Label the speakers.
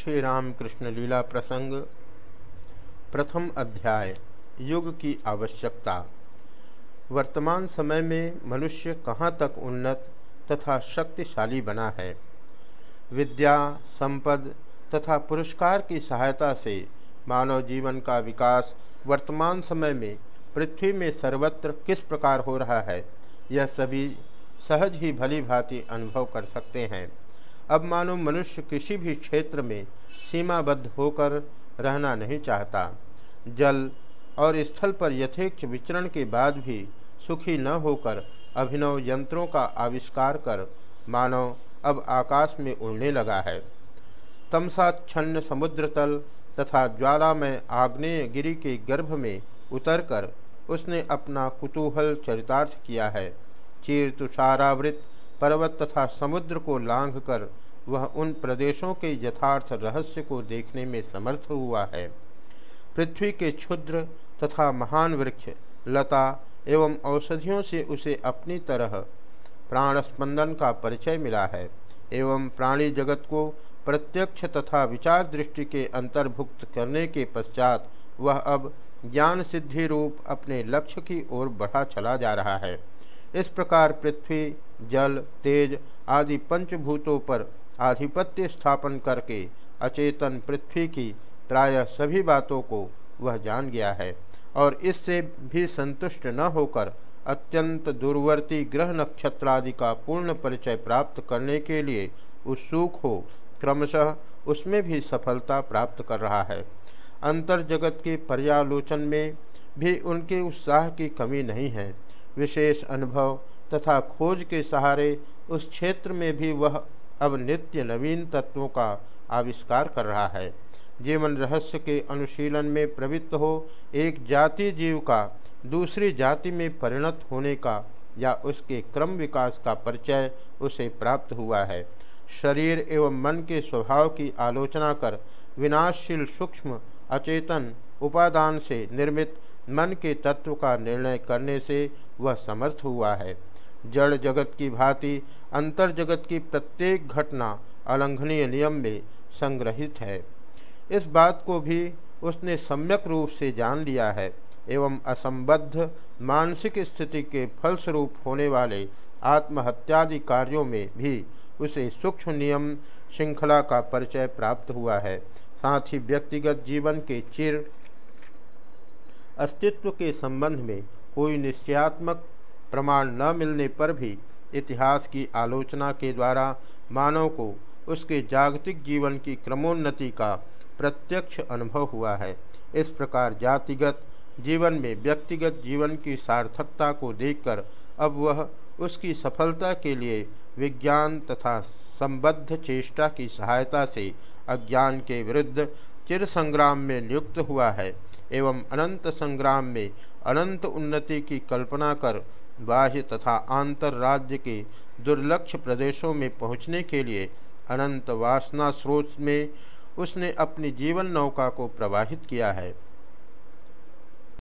Speaker 1: श्री रामकृष्ण लीला प्रसंग, प्रथम अध्याय, युग की आवश्यकता। वर्तमान समय में मनुष्य कहाँ तक उन्नत तथा शक्तिशाली बना है? विद्या, संपद तथा पुरस्कार की सहायता से मानव जीवन का विकास वर्तमान समय में पृथ्वी में सर्वत्र किस प्रकार हो रहा है, यह सभी सहज ही भली भांति अनुभव कर सकते हैं। अब मानो मनुष्य किसी भी क्षेत्र में सीमाबद्ध होकर रहना नहीं चाहता। जल और स्थल पर यथेक्ष विचरण के बाद भी सुखी न होकर अभिनव यंत्रों का आविष्कार कर मानव अब आकाश में उड़ने लगा है। तमसा छन्न समुद्र तल तथा ज्वालामय आग्नेय गिरी के गर्भ में उतरकर उसने अपना कुतूहल चरितार्थ किया है। चीर तुषारावृत पर्वत तथा समुद्र को लांघ कर वह उन प्रदेशों के यथार्थ रहस्य को देखने में समर्थ हुआ है। पृथ्वी के क्षुद्र तथा महान वृक्ष, लता एवं औषधियों से उसे अपनी तरह प्राण स्पंदन का परिचय मिला है एवं प्राणी जगत को प्रत्यक्ष तथा विचार दृष्टि के अंतर्भुक्त करने के पश्चात वह अब ज्ञान सिद्धि रूप अपने लक्ष्य की ओर बढ़ा चला जा रहा है। इस प्रकार पृथ्वी, जल, तेज आदि पंचभूतों पर आधिपत्य स्थापन करके अचेतन पृथ्वी की प्रायः सभी बातों को वह जान गया है और इससे भी संतुष्ट न होकर अत्यंत दूरवर्ती ग्रह नक्षत्रादि का पूर्ण परिचय प्राप्त करने के लिए उत्सुक हो, क्रमशः उसमें भी सफलता प्राप्त कर रहा है। अंतर जगत के पर्यालोचन में भी उनके उत्साह की कमी नहीं है। विशेष अनुभव तथा खोज के सहारे उस क्षेत्र में भी वह अब नित्य नवीन तत्वों का आविष्कार कर रहा है। जीवन रहस्य के अनुशीलन में प्रवृत्त हो एक जाति जीव का दूसरी जाति में परिणत होने का या उसके क्रम विकास का परिचय उसे प्राप्त हुआ है। शरीर एवं मन के स्वभाव की आलोचना कर विनाशशील सूक्ष्म अचेतन उपादान से निर्मित मन के तत्व का निर्णय करने से वह समर्थ हुआ है। जड़ जगत की भांति अंतर जगत की प्रत्येक घटना अलंघनीय नियम में संग्रहित है। इस बात को भी उसने सम्यक रूप से जान लिया है एवं असंबद्ध मानसिक स्थिति के फलस्वरूप होने वाले आत्महत्यादि कार्यों में भी उसे सूक्ष्म नियम श्रृंखला का परिचय प्राप्त हुआ है। साथ ही व्यक्तिगत जीवन के चिर अस्तित्व के संबंध में कोई निश्चयात्मक प्रमाण न मिलने पर भी इतिहास की आलोचना के द्वारा मानव को उसके जागतिक जीवन की क्रमोन्नति का प्रत्यक्ष अनुभव हुआ है। इस प्रकार जातिगत जीवन में व्यक्तिगत जीवन की सार्थकता को देखकर अब वह उसकी सफलता के लिए विज्ञान तथा संबद्ध चेष्टा की सहायता से अज्ञान के विरुद्ध चिर संग्राम में नियुक्त हुआ है। एवं अनंत संग्राम में अनंत उन्नति की कल्पना कर बाह्य तथा आंतर राज्य के दुर्लक्ष प्रदेशों में पहुँचने के लिए अनंत वासना स्रोत में उसने अपनी जीवन नौका को प्रवाहित किया है।